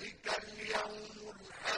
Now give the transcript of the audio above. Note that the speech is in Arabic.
ذَٰلِكَ الْيَوْمُ الْحَقُّ